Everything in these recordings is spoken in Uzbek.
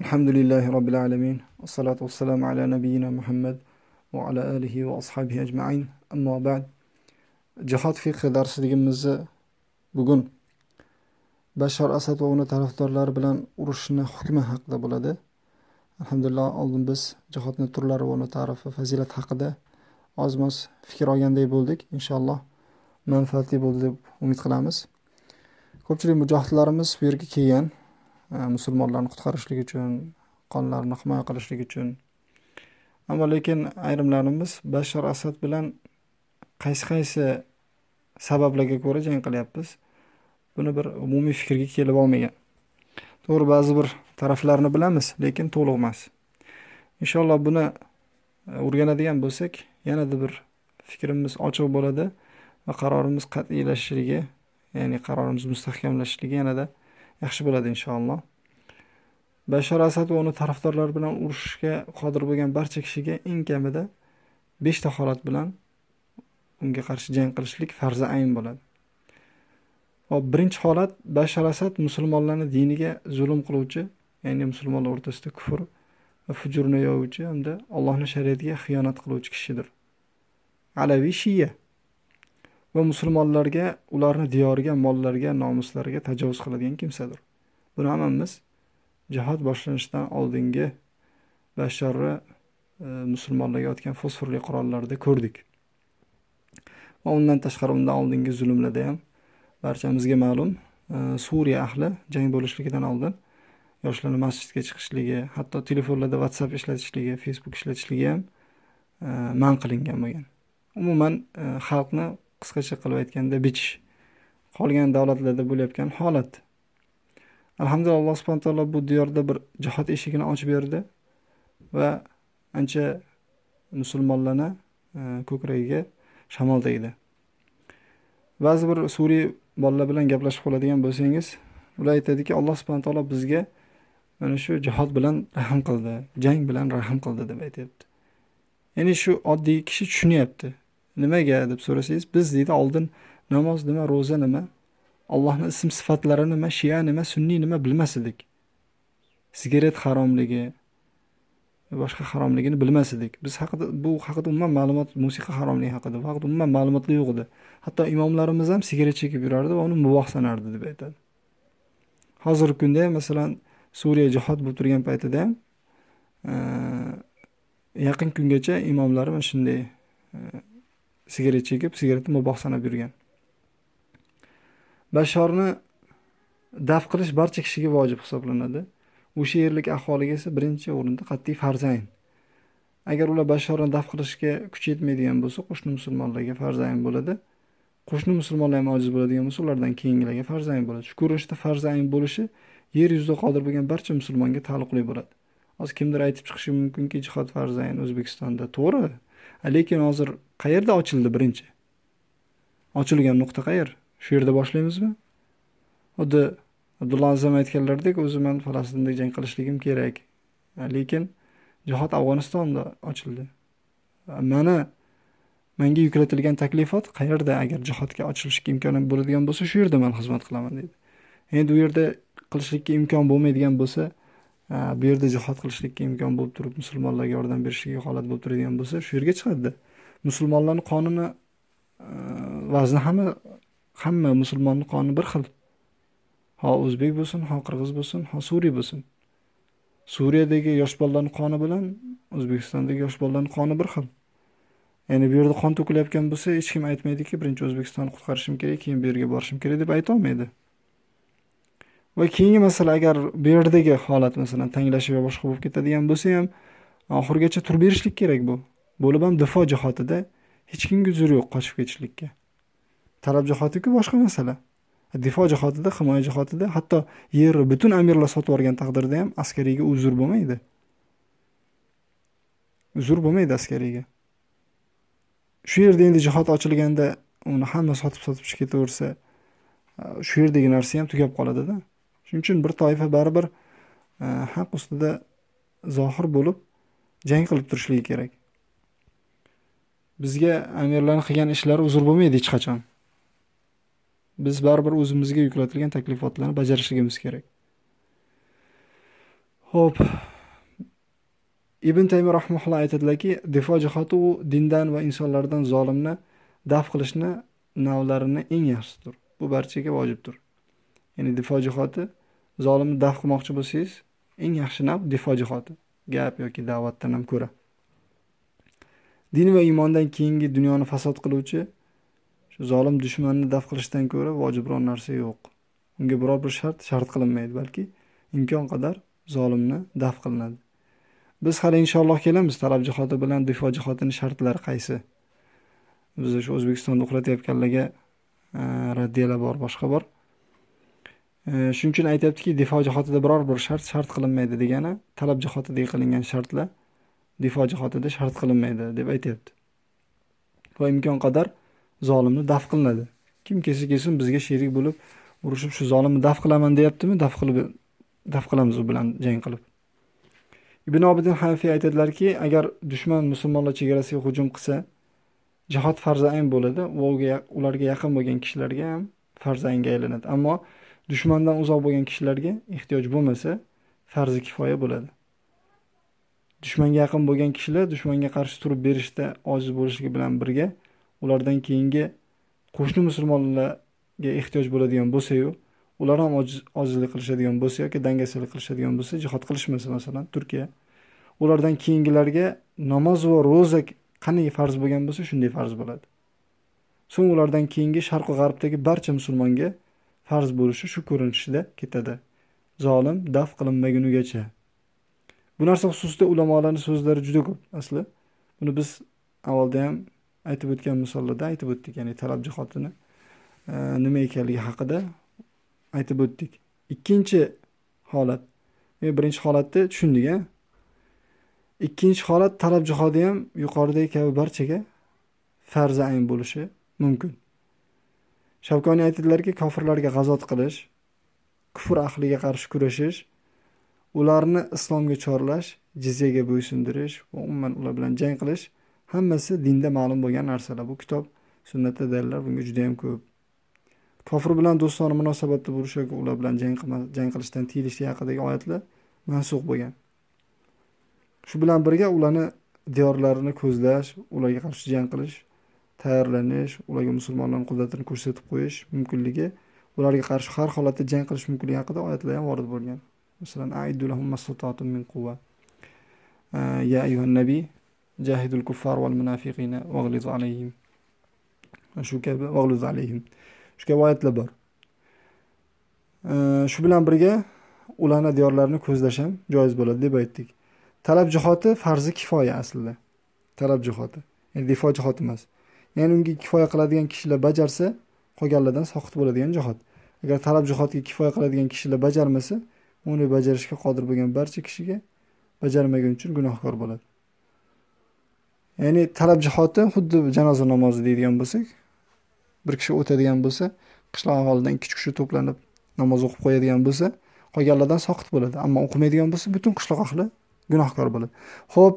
Alhamdulillahi Rabbil alemin. Assalatu wassalamu ala nabiyyina Muhammed va ala alihi va ashabihi ajma'in. Amma ba'd. Jihad fiqhi darsligimizni bugun Bashar Asad va uning tarafdorlari bilan urushni hukmi haqida bo'ladi. Alhamdulillah, oldin biz jihadning turlari va uni ta'rifi, fazilat haqida ozmoz fikr olgandek bo'ldik. Inshaalloh manfaatli bo'ldi deb umid qilamiz. Ko'pchilik mujohidlarimiz bu yerga kelgan E, musulmonlarni qutqarishlik uchun qonlarini himoya qilishlik uchun. Ammo lekin ayrimlarimiz bashar asad bilan qaysi qaysi sabablarga ko'ra jang qilyapmiz buni bir umumiy fikrga kelib olmagan. To'g'ri ba'zi bir taraflarni bilamiz lekin to'liq emas. Inshaalloh buni e, o'rganadigan bo'lsak yanada bir fikrimiz ochiq bo'ladi va qarorimiz qat'iylashishligi ya'ni qarorimiz mustahkamlashishligi yanada yaxshi bo'ladi inshaalloh. Bashar asad va uni tarafdorlari bilan urushishga qodir bo'lgan barcha kishiga eng kamida beshta holat bilan unga qarshi jang qilishlik farzi ayn bo'ladi. Hop birinchi holat bashar asad musulmonlarni diniga zulm qiluvchi ya'ni musulmonlar o'rtasida kufr va fujurni yoyuvchi hamda allohni shariatiga xiyonat qiluvchi kishidir. Alaviy shiya va musulmonlarga ularni diyoriga mollariga nomuslariga tajovuz qiladigan kimsadir. Buni hammamiz jihod boshlanishidan oldingi basharni e, musulmonlarga otgan fosforli qurollarda ko'rdik. Va undan tashqari undan oldingi zulmlarda ham barchamizga ma'lum e, suriya ahli jang bo'lishligidan oldin yoshlarni masjidga chiqishligi hatto telefonlarda whatsapp ishlatishligi facebook ishlatishligi ham e, man qilingan bo'lgan. Umuman e, xalqni qisqacha qilib aytganda bichish qolgan davlatlarda bo'layotgan holat. Alhamdulillah alloh subhana taolo bu diyorda bir jihod eshigini ochib berdi va ancha musulmonlarni e, ko'kragiga shamol tegdi. Ba'zi bir suriy bolalar bilan gaplashib qoladigan bo'lsangiz ular aytadiki alloh subhana taolo bizga mana shu jihod bilan rahm qildi jang bilan rahm qildi deb aytyapti. Ya'ni shu oddiy kishi tushunyapti. Nimaga deb so'rasangiz biz deydi oldin namoz nima ro'za nima allohni ism sifatlari nima shia nima sunniy nima bilmas edik. Sigaret haromligi boshqa haromligini bilmas edik. Biz haqida bu haqida umuman ma'lumot musiqa haromligi haqida bu haqida umuman ma'lumotlar yo'q edi. Hatto imomlarimiz ham sigaret chekib yurardi va uni muboh sanardi deb aytadi. Hozirgi kunda ham masalan suriya jihod bo'lib turgan paytida ham yaqin kungacha imomlar mana shunday sigaret chekib sigaretni muboh sanab yurgan. Bashorni daf qilish barcha kishiga vojib hisoblanadi. O'sha yerlik aholiga esa birinchi o'rinda qat'iy farzayn agar ular bashorni daf qilishga kuch yetmaydigan bo'lsa qo'shni musulmonlarga farzayn bo'ladi. Qo'shni musulmonlar ham ojiz bo'ladigan bo'lsa ulardan keyingilarga farzayn bo'ladi. Shu ko'rinishda farzayn bo'lishi yer yuzida qodir bo'lgan barcha musulmonga taalluqli bo'ladi. Hozir kimdir aytib chiqishi mumkinki jihod farzayn o'zbekistonda to'g'ri lekin hozir qayerda ochildi birinchi? Ochilgan nuqta qayer shu yerda boshlaymizmi xuddi abdulla azam aytganlaridek o'zi man falastinda jang qilishligim kerak. Lekin jihod afg'onistonda ochildi. Mana menga yuklatilgan taklifot qayerda? Agar jihodga ochilishga imkon bo'ladigan bo'lsa shu yerda man xizmat qilaman deydi. Endi u yerda qilishlikka imkon bo'lmaydigan bo'lsa bu yerda jihod qilishlikka imkon bo'lib turib musulmonlarga yordam berishlikka holat bo'lib turadigan bo'lsa shu yerga chiqadida musulmonlarni qonuni e, vazni hamma hamma musulmonni qoni bir xil. Ho o'zbek bo'lsin ho qirg'iz bo'lsin ho suriy bo'lsin. Suriyadagi yosh bolalarni qoni bilan o'zbekistondagi yosh bolalarni qoni bir xil. Ya'ni bu yerda qon to'kilayotgan bo'lsa hech kim aytmaydiki birinchi o'zbekistonni qutqarishim kerak keyin bu yerga borishim kerak deb aytolmaydi va keyingi masala agar bu yerdagi holat masalan tanglashib va boshqa bo'lib ketadigan bo'lsa ham oxirigacha turib berishlik kerak bu. Bo'lib ham difo jihatida hech kimga uzr yo'q qochib ketishlikka. Talab jihatiku boshqa masala. Difo jihatida himoya jihatida hatto yerni butun amirlar sotib yuborgan taqdirda ham askariyga uzr bo'lmaydi. Uzr bo'lmaydi askariyga shu yerda endi jihod ochilganda uni hamma sotib sotib ketaversa shu yerdagi narsa ham tugab qoladida shuning uchun bir toifa baribir haq ustida zohir bo'lib jang qilib turishligi kerak. Bizga amirlarni qilgan ishlari uzr bo'lmaydi hech qachon. Biz baribir o'zimizga yuklatilgan taklifotlarni bajarishligimiz kerak. Ho'p ibn taymi rahmaulloh aytadilarki difo jihati u dindan va insonlardan zolimni daf qilishni navlarini eng yaxshisidir. Bu barchaga vojibdir. Ya'ni difo jihoti zolimni daf qilmoqchi bo'lsangiz eng yaxshi nav difo jihoti gap yoki da'vatdan ham ko'ra. Din va iymondan keyingi dunyoni fasod qiluvchi shu zolim dushmanni daf qilishdan ko'ra vojibroq narsa yo'q. Unga biror bir shart shart qilinmaydi balki imkon qadar zolimni daf qilinadi. Biz hali inshaalloh kelamiz talab jihoti bilan difo jihotini shartlari qaysi? Biz shu o'zbekistonda uxlatayotganlarga e, raddiyalar bor boshqa bor. E, shuning uchun aytyaptiki difo jihatida biror bir shart shart qilinmaydi degani talab jihatida qilingan shartlar. Difo jihatida shart qilinmaydi deb aytyapti. Va imkon qadar zolimni daf qilinadi. Kim kelsa kelsin bizga sherik bo'lib urushib shu zolimni daf qilaman deyaptimi? Daf qilib daf qilamiz u bilan jang qilib. Ibn obidin hanafiy aytadilarki agar dushman musulmonlar chegarasiga hujum qilsa jihod farzayn bo'ladi va ularga yaqin bo'lgan kishilarga ham farzaynga aylanadi. Ammo dushmandan uzoq bo'lgan kishilarga ehtiyoj bo'lmasa farzi kifoya bo'ladi. Dushmanga yaqin bo'lgan kishilar dushmanga qarshi turib berishda ojiz bo'lishligi bilan birga ulardan keyingi qo'shni musulmonlarga ehtiyoj bo'ladigan bo'lsayu ular ham ojizlik qilishadigan bo'lsa yoki dangasalik qilishadigan bo'lsa jihod qilishmasa masalan turkiya ulardan keyingilarga namoz va ro'za qanday farz bo'lgan bo'lsa shunday farz bo'ladi. So'ng ulardan keyingi sharqu g'arbdagi barcha musulmonga farz bo'lishi shu ko'rinishda ketadi. Zolim daf qilinmagunigacha bu narsa xususida ulamolarni so'zlari juda ko'p asli. Buni biz avvalda ham aytib o'tgan misollarda aytib o'tdik ya'ni talab jihatini e, nima ekanligi haqida aytib o'tdik. Ikkinchi holat e, birinchi holatni tushundik a ikkinchi holat talab jihodi ham yuqoridagi kabi barchaga farzi ayn bo'lishi mumkin. Shavkoniy aytdilarki, kofirlarga g'azot qilish kufr ahliga qarshi kurashish ularni islomga chorlash jizyaga bo'ysundirish va umuman ular bilan jang qilish hammasi dinda ma'lum bo'lgan narsalar. Bu kitob sunnatda dalillar bunga juda yam ko'p. Kofir bilan do'stona munosabatda bo'lish yoki ular bilan jang jang qilishdan tiyilish haqidagi oyatlar mansux bo'lgan. Shu bilan birga ularni diyorlarini ko'zlash ularga qarshi jang qilish tayyorlanish ularga musulmonlarni qudratini ko'rsatib qo'yish mumkinligi ularga qarshi har holatda jang qilish mumkinligi haqida oyatlar ham vorid bo'lgan. مثلا أعدوا لهم ما استطعتم من قوة يا أيها النبي جاهدوا الكفار والمنافقين واغلظ عليهم shu kabi vag'liz alayhim. Shu kabi oyatlar bor. Shu bilan birga ularni diyorlarini ko'zlash ham joiz bo'ladi deb aytdik. Talab jihoti farzi kifoya aslida. Talab jihoti. Ya'ni difo jihoti emas. Ya'ni unga kifoya qiladigan kishilar bajarsa qolganlardan soqit bo'ladigan jihod agar talab jihodga kifoya qiladigan kishilar bajarmasa uni bajarishga qodir bo'lgan barcha kishiga bajarmagani uchun gunohkor bo'ladi. Ya'ni talab jihati xuddi janoza namozi deydigan bo'lsak bir kishi o'tadigan bo'lsa qishloq aholidan ikki kishi to'planib namoz o'qib qo'yadigan bo'lsa qolganlardan soqit bo'ladi. Ammo o'qimaydigan bo'lsa butun qishloq ahli gunohkor bo'ladi. Ho'p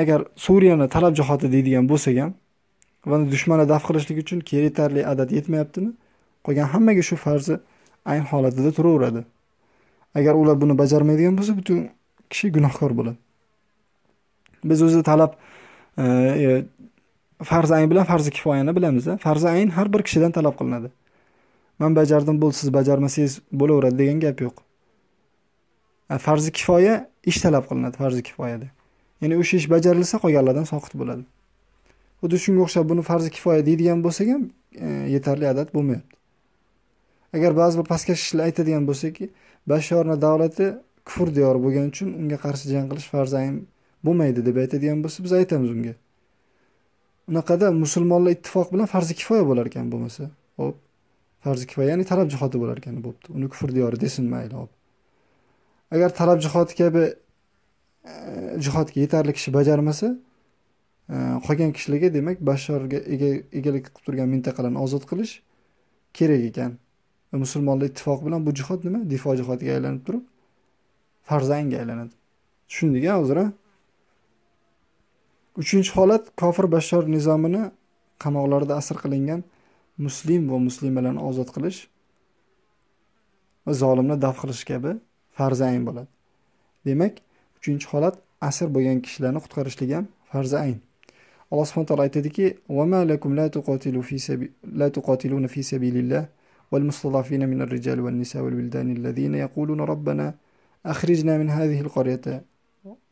agar suriyani talab jihati deydigan bo'lsak ham va dushmanni daf qilishlik uchun yetarli adad yetmayaptimi? Qolgan hammaga shu farzi ayn holatida turaveradi. Agar ular buni bajarmaydigan bo'lsa butun kishi gunohkor bo'ladi. Biz o'zi talab e, e, ayn bilan farzi kifoyani bilamiz farzi ayn har bir kishidan talab qilinadi. Man bajardim bo'ldi siz bajarmasangiz bo'laveradi degan gap yo'q. Farzi kifoya ish talab qilinadi farzi kifoyada. Ya'ni o'sha ish bajarilsa qolganlardan soqit bo'ladi. Xuddi shunga o'xshab buni farzi kifoya deydigan bo'lsak ham e, yetarli adad bo'lmayapti. Agar ba'zi bir pastkash kishilar aytadigan bo'lsaki bashorni davlati kufr diyori bo'lgani uchun unga qarshi jang qilish farz ayn bo'lmaydi deb aytadigan bo'lsa biz aytamiz unga. Unaqada musulmonlar ittifoq bilan farzi kifoya bo'lar ekan bo'lmasa ho'p. Farzi kifoya ya'ni talab jihoti bo'lar ekan bo'pti. Uni kufr diyori desin mayli hop. Agar talab jihoti kabi e, jihodga yetarli kishi bajarmasa e, qolgan kishilarga demak bashorga egalik qilib turgan mintaqalarni ozod qilish kerak ekan. Musulmonlar ittifoqi bilan bu jihod nima? Difo jihodiga aylanib turib farzangga aylanadi. Tushundik a hozir uchinchi holat kofir bashor nizomini qamoqlarda asir qilingan muslim va muslimalarni ozod qilish va zolimni daf qilish kabi farzayn bo'ladi. Demak uchinchi holat asr bo'lgan kishilarni qutqarishlik ham farzayn alloh subhana taolo aytadiki لا تقاتلون في سبيل الله والمستضعفين من الرجال والنساء والولدان الذين يقولون ربنا أخرجنا من هذه القرية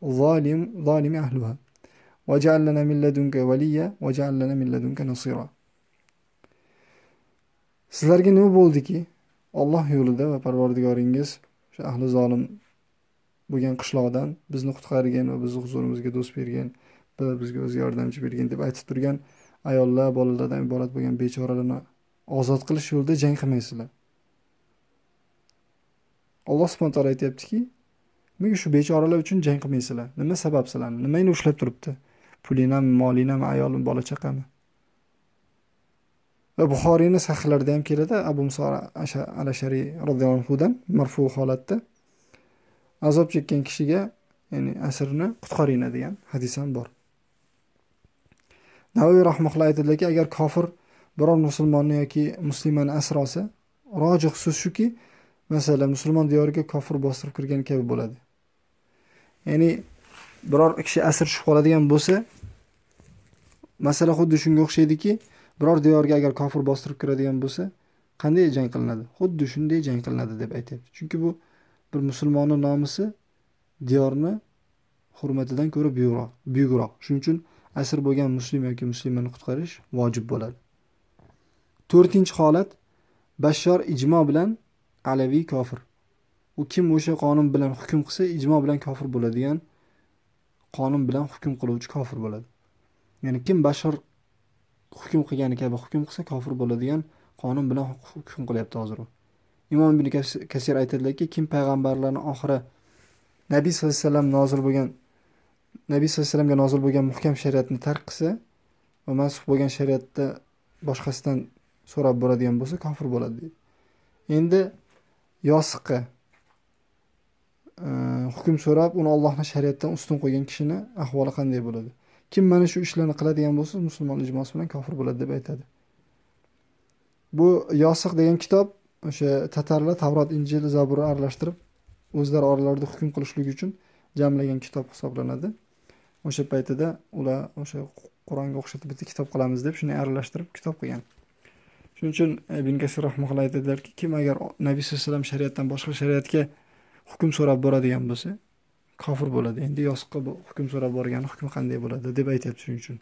ظالم ظالم أهلها واجعل لنا من لدنك وليا واجعل لنا من لدنك نصيرا sizlarga nima bo'ldiki olloh yo'lida va parvardigoringiz o'sha ahli zolim bo'lgan qishloqdan bizni qutqargan va bizni huzurimizga do'st bergan va bizga o'zi yordamchi bergan deb aytib turgan ayollar bolalardan iborat bo'lgan bechoralarni ozod qilish yo'lida jang qilmaysizlar. Alloh subhana taolo aytyaptiki nega shu bechoralar uchun jang qilmaysizlar? Nima sabab sizlarni nimangni ushlab turibdi? Pulinami molinami ayolimi bola chaqami va buxoriyni sahihlarida ham keladi. Abu muso al ashariy roziyallohu anhudan marfu holatda azob chekkan kishiga ya'ni asrni qutqaringlar degan hadis ham bor. Navoiy rahmaulloh aytadilarki agar kofir biror musulmonni yoki muslimani asir rojih so'z shuki masalan musulmon diyoriga kofir bostirib kirgan kabi bo'ladi. Ya'ni biror kishi asir tushib qoladigan bo'lsa masala xuddi shunga o'xshaydiki biror diyorga agar kofir bostirib kiradigan bo'lsa qanday jang qilinadi? Xuddi shunday jang qilinadi deb aytyapti. Chunki bu bir musulmonni nomusi diyorni hurmatidan ko'ra buyukroq buyukroq. Shuning uchun asr bo'lgan muslim yoki muslimani qutqarish vojib bo'ladi. To'rtinchi holat bashshor ijmo bilan alaviy kofir. U kim o'sha qonun bilan hukm qilsa ijmo bilan kofir bo'ladigan qonun bilan hukm qiluvchi kofir bo'ladi. Ya'ni kim bashor hukm qilgani kabi hukm qilsa kofir bo'ladigan qonun bilan hukm qilyapti hozir u. Imom ibn kasir aytadilarki kim payg'ambarlarni oxiri nabiy sallallohu alayhi vasallam nozil bo'lgan nabiy sallallohu alayhi vasallamga nozil bo'lgan muhkam shariatni tark qilsa va mansub bo'lgan shariatda boshqasidan so'rab boradigan bo'lsa kofir bo'ladi deydi. Endi yosiqqa e, hukm so'rab uni ollohni shariatdan ustun qo'ygan kishini ahvoli qanday bo'ladi? Kim mana shu ishlarni qiladigan bo'lsa musulmon ijmosi bilan kofir bo'ladi deb aytadi. Bu yosiq degan kitob o'sha tatarlar tavrot injil zaburni aralashtirib o'zlari oralarida hukm qilishlik uchun jamlagan kitob hisoblanadi. O'sha paytida ular o'sha qur'onga o'xshatib bitta kitob qilamiz deb shuni aralashtirib kitob qilgan. Shuning uchun e, ibn kasir rahmaulloh aytadilarki kim agar nabiy sallallohu alayhi vasallam shariatdan boshqa shariatga hukm so'rab boradigan bo'lsa kofir bo'ladi. Endi yosiqqa hukm so'rab borgani hukmi qanday bo'ladi deb aytyapti shuning uchun.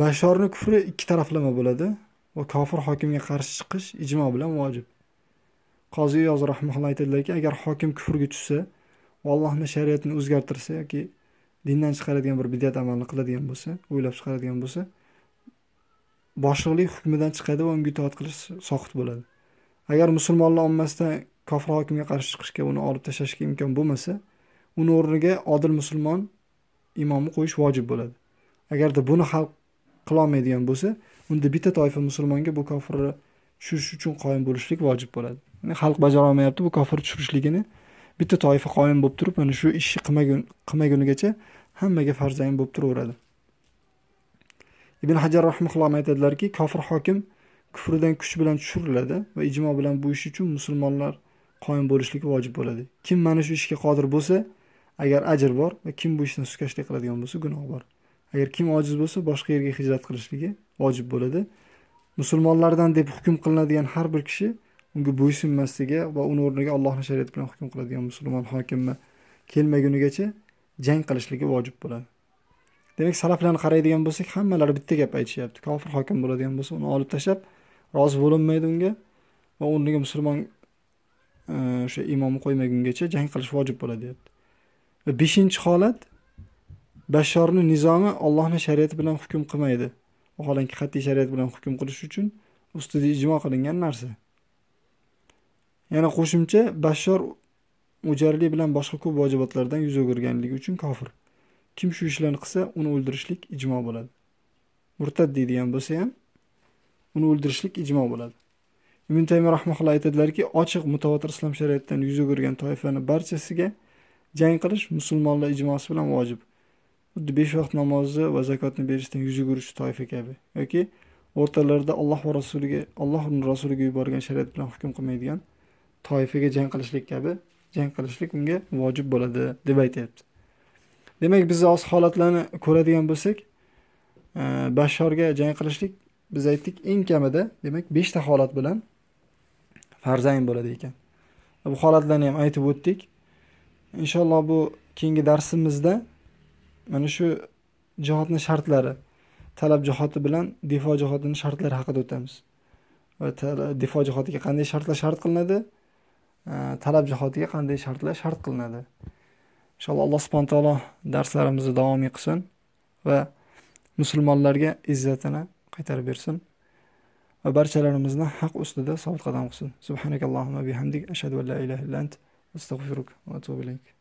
Bashorni kufri ikki taraflama bo'ladi va kofir hokimga qarshi chiqish ijmo bilan vojib. Qoziy yoz rahmaulloh aytadilarki agar hokim kufrga tushsa va allohni shariatini o'zgartirsa yoki dindan chiqaradigan bir bidat amalni qiladigan bo'lsa o'ylab chiqaradigan bo'lsa boshliqlik hukmidan chiqadi va unga itoat qilish soqit bo'ladi. Agar musulmonlar ommasidan kofir hokimga qarshi chiqishga uni olib tashlashga imkon bo'lmasa uni o'rniga odil musulmon imomni qo'yish vojib bo'ladi. Agarda buni hal qilolmaydigan bo'lsa unda bitta toifa musulmonga bu kofirni tushirish uchun qoyim bo'lishlik vojib bo'ladi. Ya'ni xalq bajarolmayapti bu kofirni tushirishligini. Bitta toifa qoyim bo'lib turib mana shu ishni qilmagun qilmagunigacha hammaga farzayn bo'lib turaveradi. Ibn hajar rahimulloh aytadilarki kofir hokim kufridan kuch bilan tushiriladi va ijmo bilan bu ish uchun musulmonlar qoyim bo'lishligi vojib bo'ladi. Kim mana shu ishga qodir bo'lsa agar ajr bor va kim bu ishni suskashlik qiladigan bo'lsa gunoh bor. Agar kim ojiz bo'lsa boshqa yerga hijrat qilishligi vojib bo'ladi. Musulmonlardan deb hukm qilinadigan har bir kishi unga bo'ysunmasligi va uni o'rniga allohni shariati bilan hukm qiladigan musulmon hokimni kelmagunigacha jang qilishligi vojib bo'ladi. Demak salaflarni qaraydigan bo'lsak hammalari bitta gap aytishyapti. Kofir hokim bo'ladigan bo'lsa uni olib tashlab rozi bo'linmaydi unga va o'rniga musulmon e, o'sha imomni qo'ymagungacha jang qilish vojib bo'ladi deyapti. Va beshinchi holat bashorni nizomi ollohni shariati bilan hukm qilmaydi. Vaholanki qat'iy shariat bilan hukm qilish uchun ustida ijmo qilingan narsa. Yana qo'shimcha bashor mujarlik bilan boshqa ko'p vojibotlardan yuz o'girganligi uchun kofir. Kim shu ishlarni qilsa uni o'ldirishlik ijmo bo'ladi. Murtad deydigan bo'lsa ham uni o'ldirishlik ijmo bo'ladi. Ibn taymiya rahmaulloh aytadilarki ochiq mutavotir islom shariatidan yuz o'girgan toifani barchasiga jang qilish musulmonlar ijmosi bilan vojib. Xuddi besh vaqt namozni va zakotni berishdan yuz o'giruvchi toifa kabi yoki o'rtalarida alloh va rasuliga alloh rasuliga yuborgan shariat bilan hukm qilmaydigan toifaga jang qilishlik kabi jang qilishlik unga vojib bo'ladi deb aytyapti. Demak biz hozir holatlarni ko'radigan bo'lsak e, bashorga jang qilishlik biz aytdik eng kamida demak beshta holat bilan farzayn bo'ladi ekan. Bu holatlarni ham aytib o'tdik. Inshaalloh bu keyingi darsimizda mana shu jihodni shartlari talab jihoti bilan difo jihodini shartlari haqida o'tamiz. Va difo jihodiga qanday shartlar shart qilinadi? E, talab jihodiga qanday shartlar shart qilinadi? Inshaalloh alloh subhana taolo darslarimizni davomiy qilsin va musulmonlarga izzatini qaytarib bersin va barchalarimizni haq ustida sobit qadam qilsin. Subhanakallohumma bihamdik. Ashhadu an la ilaha illa ant. Astag'firuka va atubu ilayk.